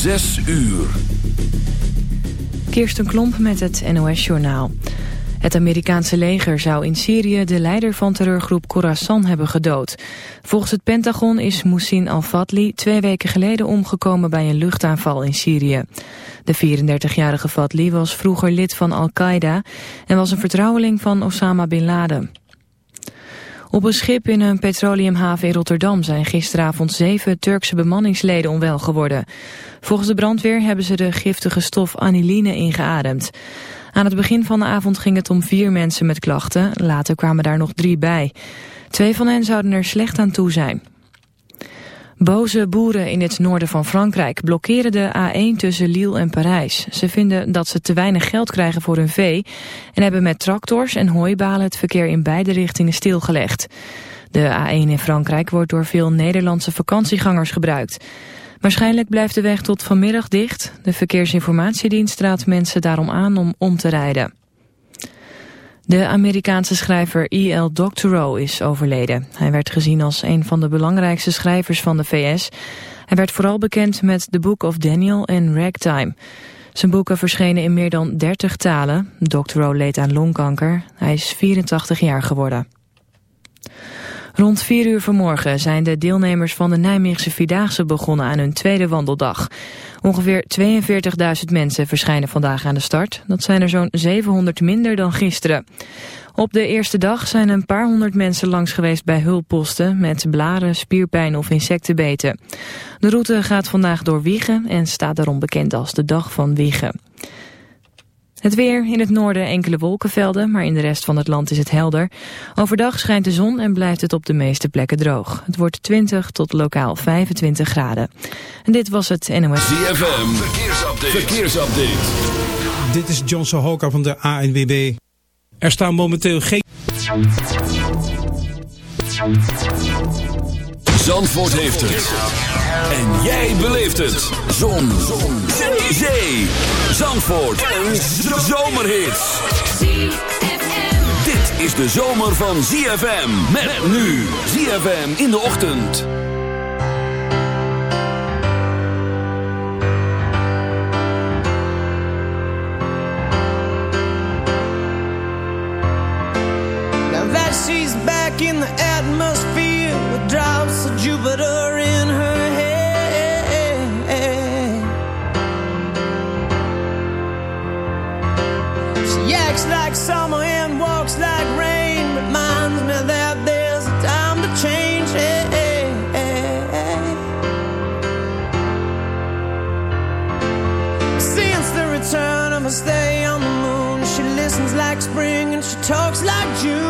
Zes uur. Kirsten Klomp met het NOS-journaal. Het Amerikaanse leger zou in Syrië de leider van terreurgroep Khorasan hebben gedood. Volgens het Pentagon is Moussin al-Fadli twee weken geleden omgekomen bij een luchtaanval in Syrië. De 34-jarige Fadli was vroeger lid van Al-Qaeda en was een vertrouweling van Osama Bin Laden. Op een schip in een petroleumhaven in Rotterdam zijn gisteravond zeven Turkse bemanningsleden onwel geworden. Volgens de brandweer hebben ze de giftige stof aniline ingeademd. Aan het begin van de avond ging het om vier mensen met klachten, later kwamen daar nog drie bij. Twee van hen zouden er slecht aan toe zijn. Boze boeren in het noorden van Frankrijk blokkeren de A1 tussen Lille en Parijs. Ze vinden dat ze te weinig geld krijgen voor hun vee... en hebben met tractors en hooibalen het verkeer in beide richtingen stilgelegd. De A1 in Frankrijk wordt door veel Nederlandse vakantiegangers gebruikt. Waarschijnlijk blijft de weg tot vanmiddag dicht. De verkeersinformatiedienst raadt mensen daarom aan om om te rijden. De Amerikaanse schrijver E.L. Doctorow is overleden. Hij werd gezien als een van de belangrijkste schrijvers van de VS. Hij werd vooral bekend met The Book of Daniel en Ragtime. Zijn boeken verschenen in meer dan 30 talen. Doctorow leed aan longkanker. Hij is 84 jaar geworden. Rond 4 uur vanmorgen zijn de deelnemers van de Nijmeegse Vierdaagse begonnen aan hun tweede wandeldag. Ongeveer 42.000 mensen verschijnen vandaag aan de start. Dat zijn er zo'n 700 minder dan gisteren. Op de eerste dag zijn een paar honderd mensen langs geweest bij hulpposten met blaren, spierpijn of insectenbeten. De route gaat vandaag door Wiegen en staat daarom bekend als de Dag van Wiegen. Het weer, in het noorden enkele wolkenvelden, maar in de rest van het land is het helder. Overdag schijnt de zon en blijft het op de meeste plekken droog. Het wordt 20 tot lokaal 25 graden. En dit was het NOS. ZFM, verkeersupdate. verkeersupdate. Dit is John Sohoka van de ANWB. Er staan momenteel geen... Zandvoort heeft het. En jij beleeft het. Zon. Zon. Zee. Zandvoort. Een zomerhit. Dit is de zomer van ZFM. Met nu. ZFM in de ochtend. Now that she's back in the atmosphere of in her head. She acts like summer and walks like rain, reminds me that there's a time to change. Since the return of her stay on the moon, she listens like spring and she talks like June.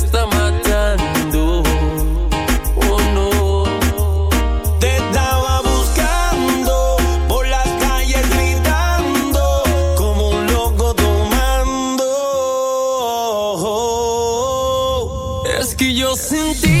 Es que yo sentí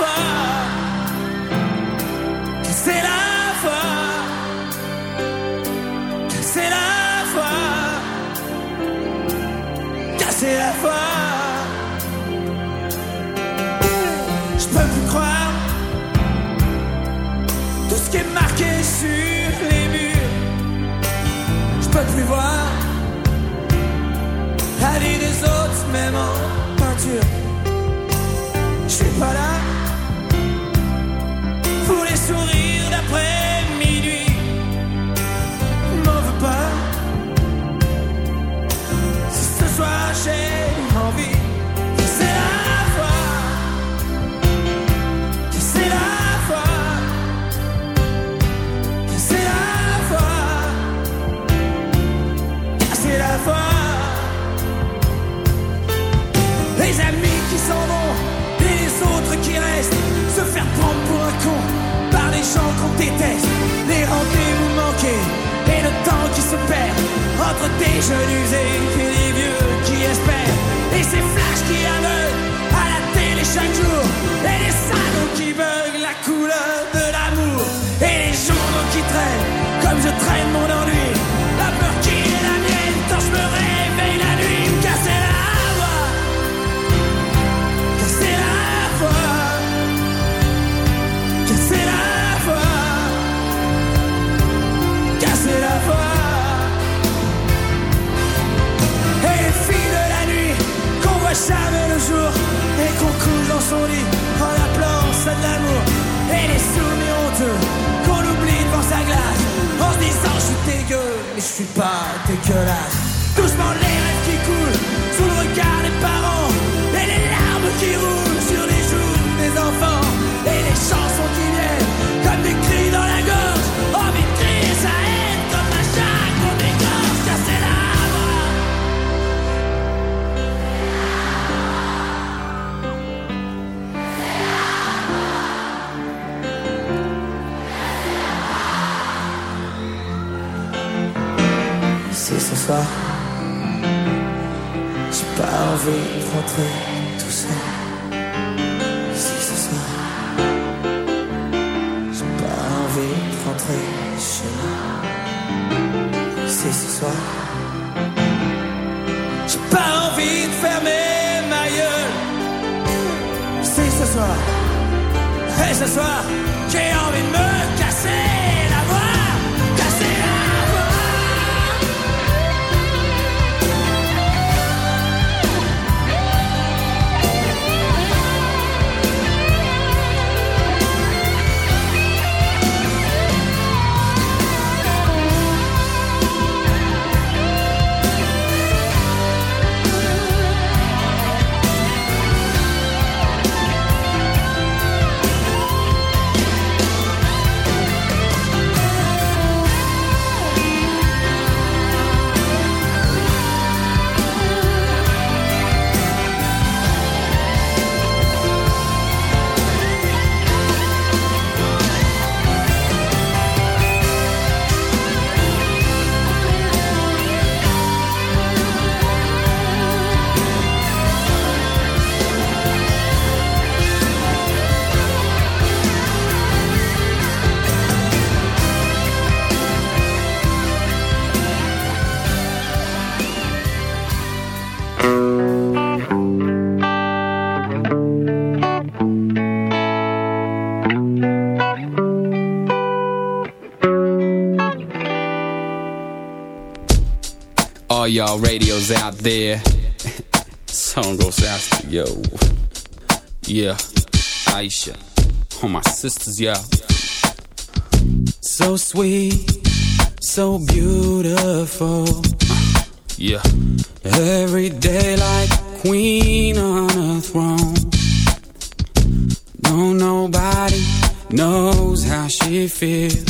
far. all radios out there. Song goes out to yo. Yeah, Aisha. All my sisters, yo. So sweet, so beautiful. Yeah. Every day like queen on a throne. No, nobody knows how she feels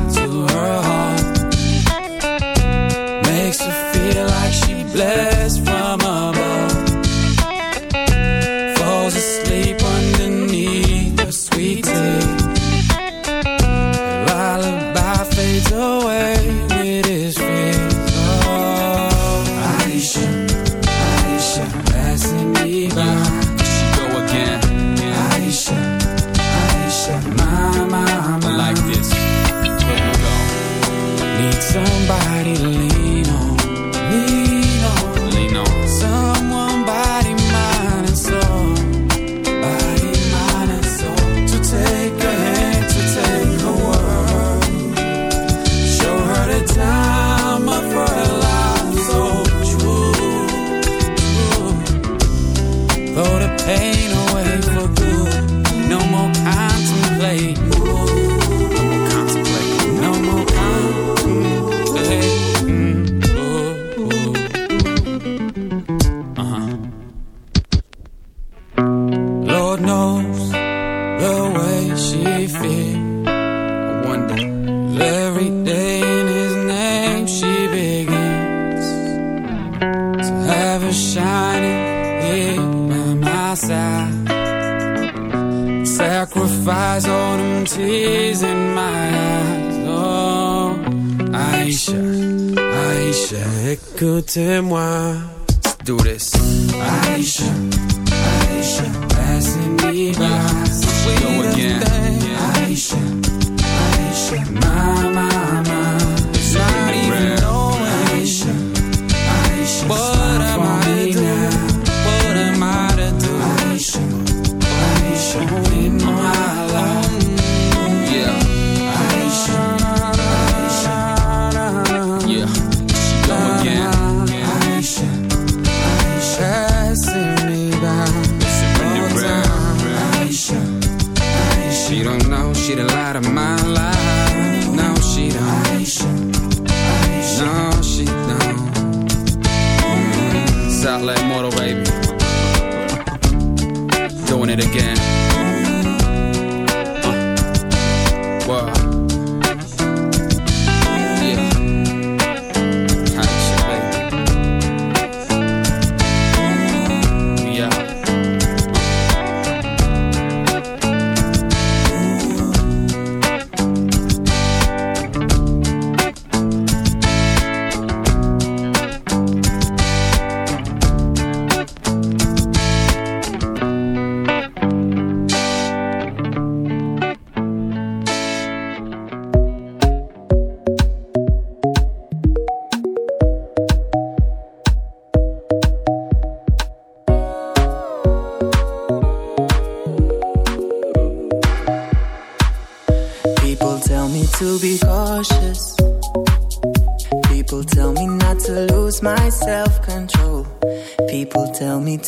C'est vrai, moi.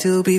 To be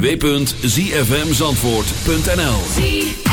www.zfmzandvoort.nl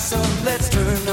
so let's turn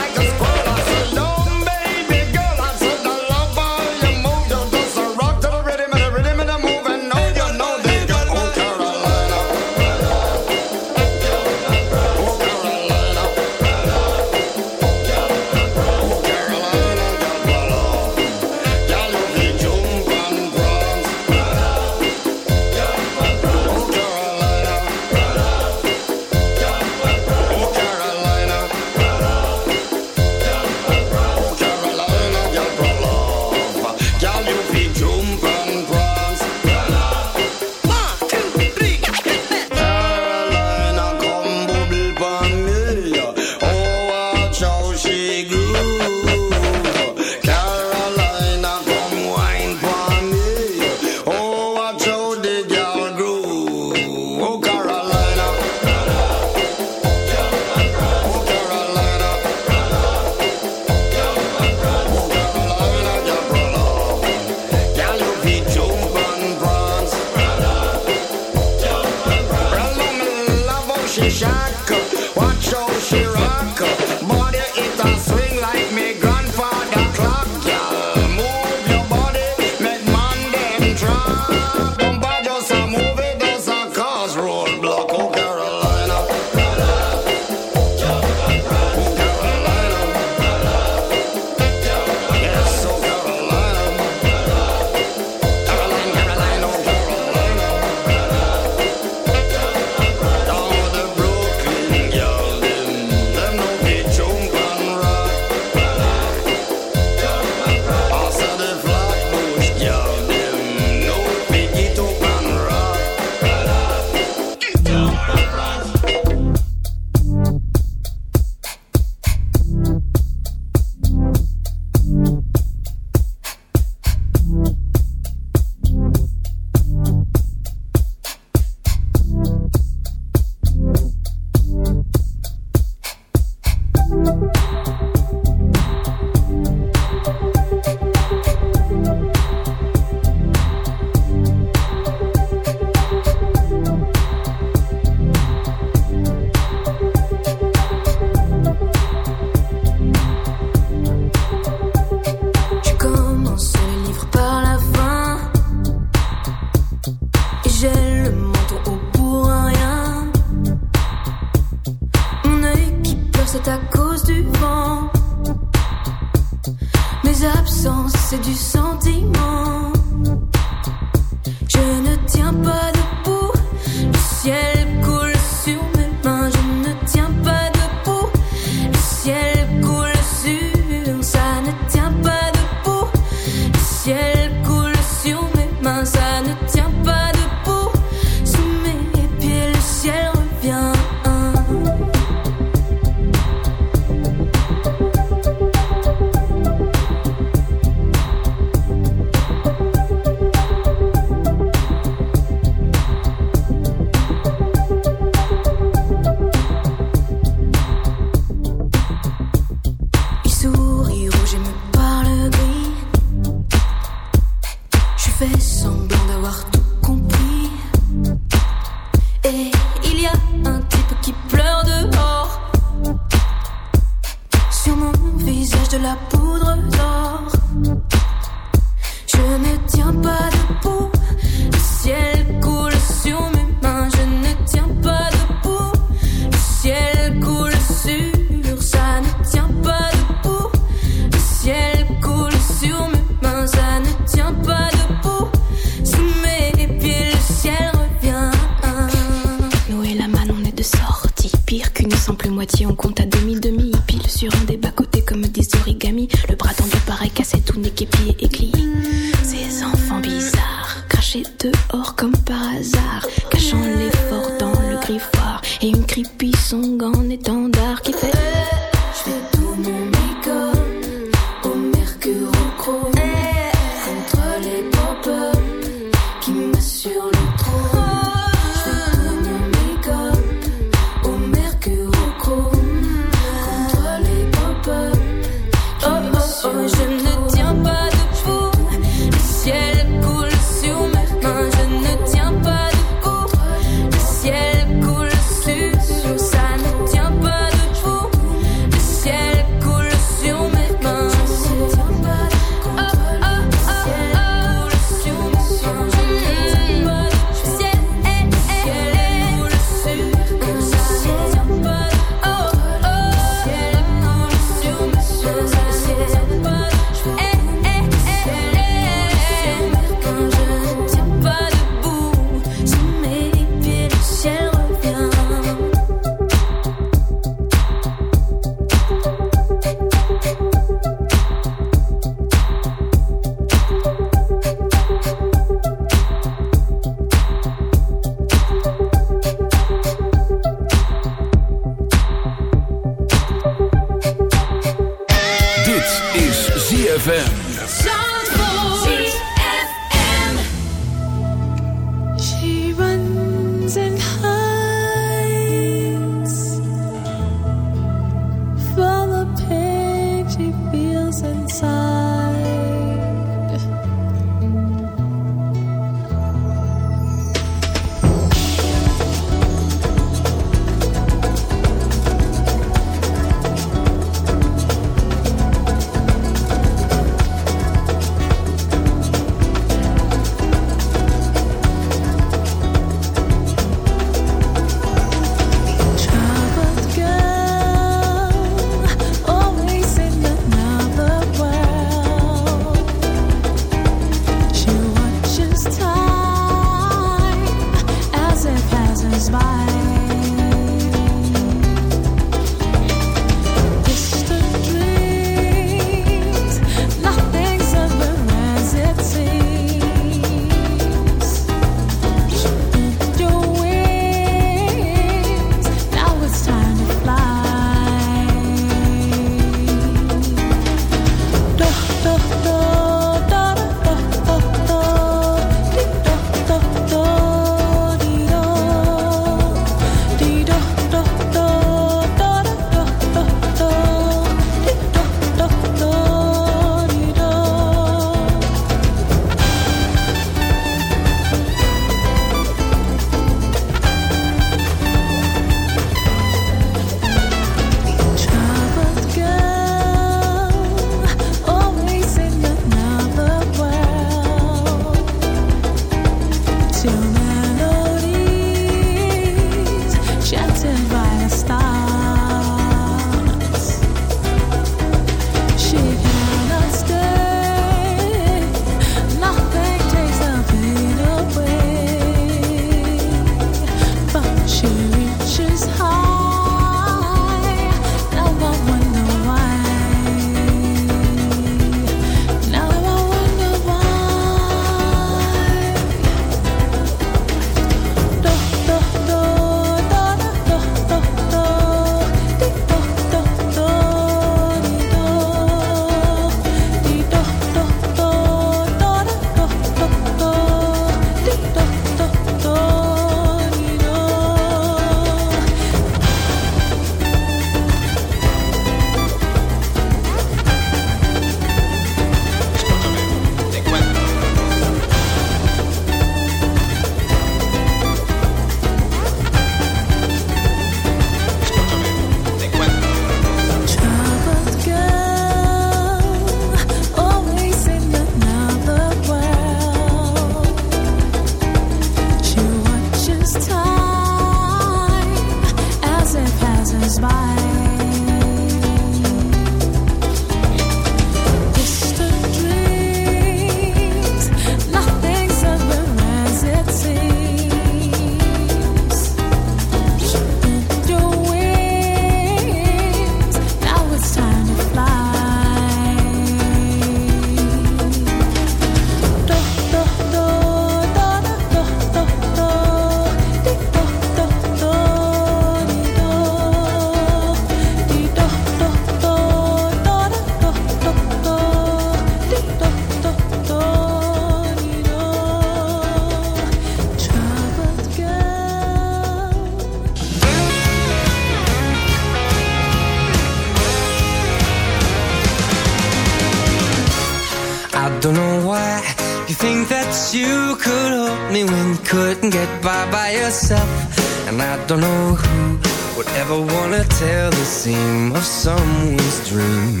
of someone's dream.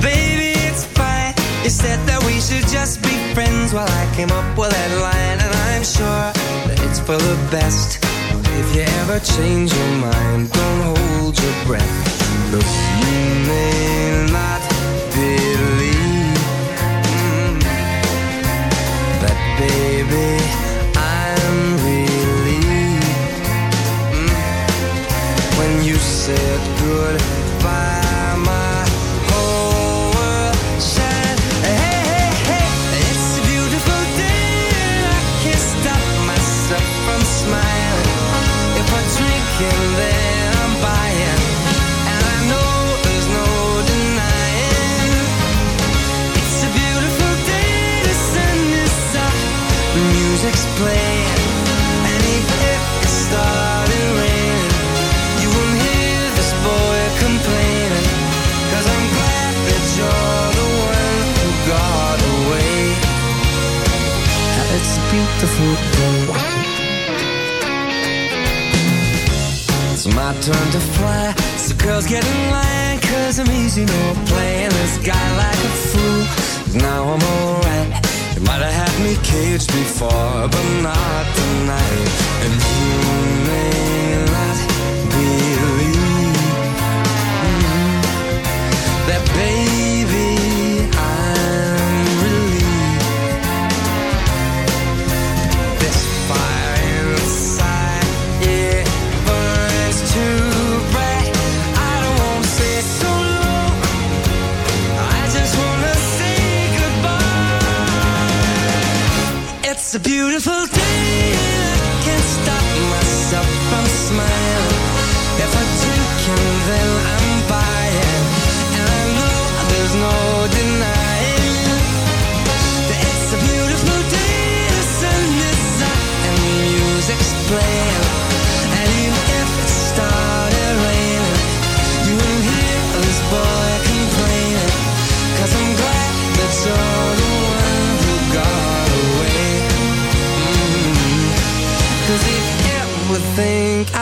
Baby, it's fine. You said that we should just be friends while I came up with that line, and I'm sure that it's for the best. If you ever change your mind,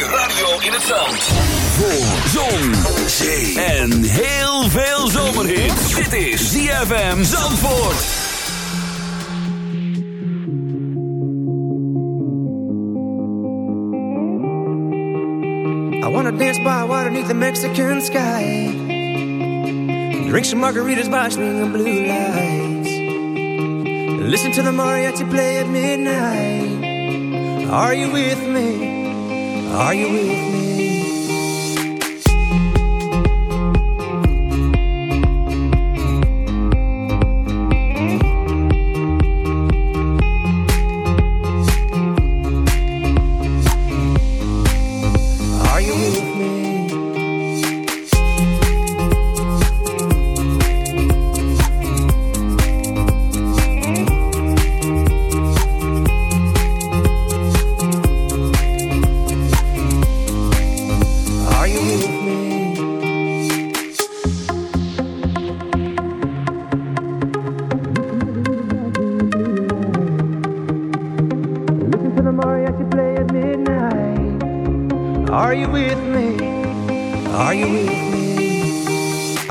Zet je radio in het zand. Voor zon, zee en heel veel zomerhit. Dit is ZFM Zandvoort. I wanna dance by water beneath the Mexican sky. Drink some margaritas by swinging blue lights. Listen to the mariachi play at midnight. Are you with me? Are you with me?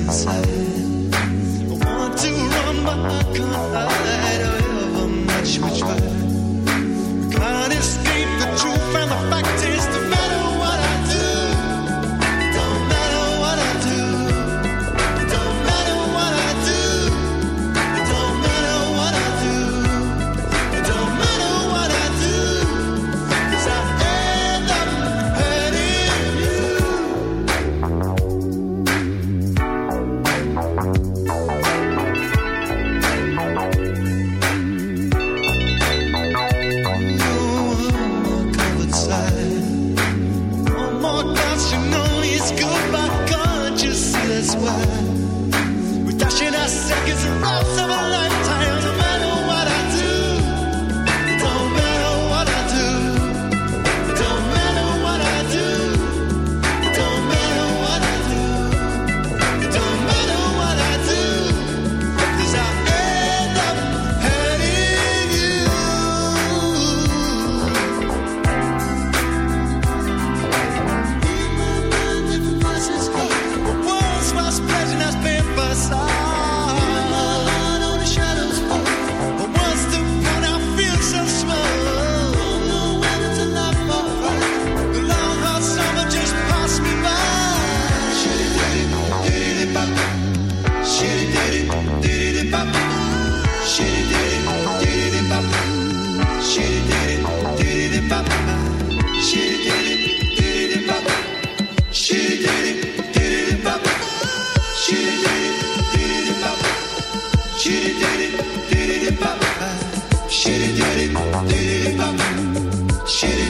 inside. shitty,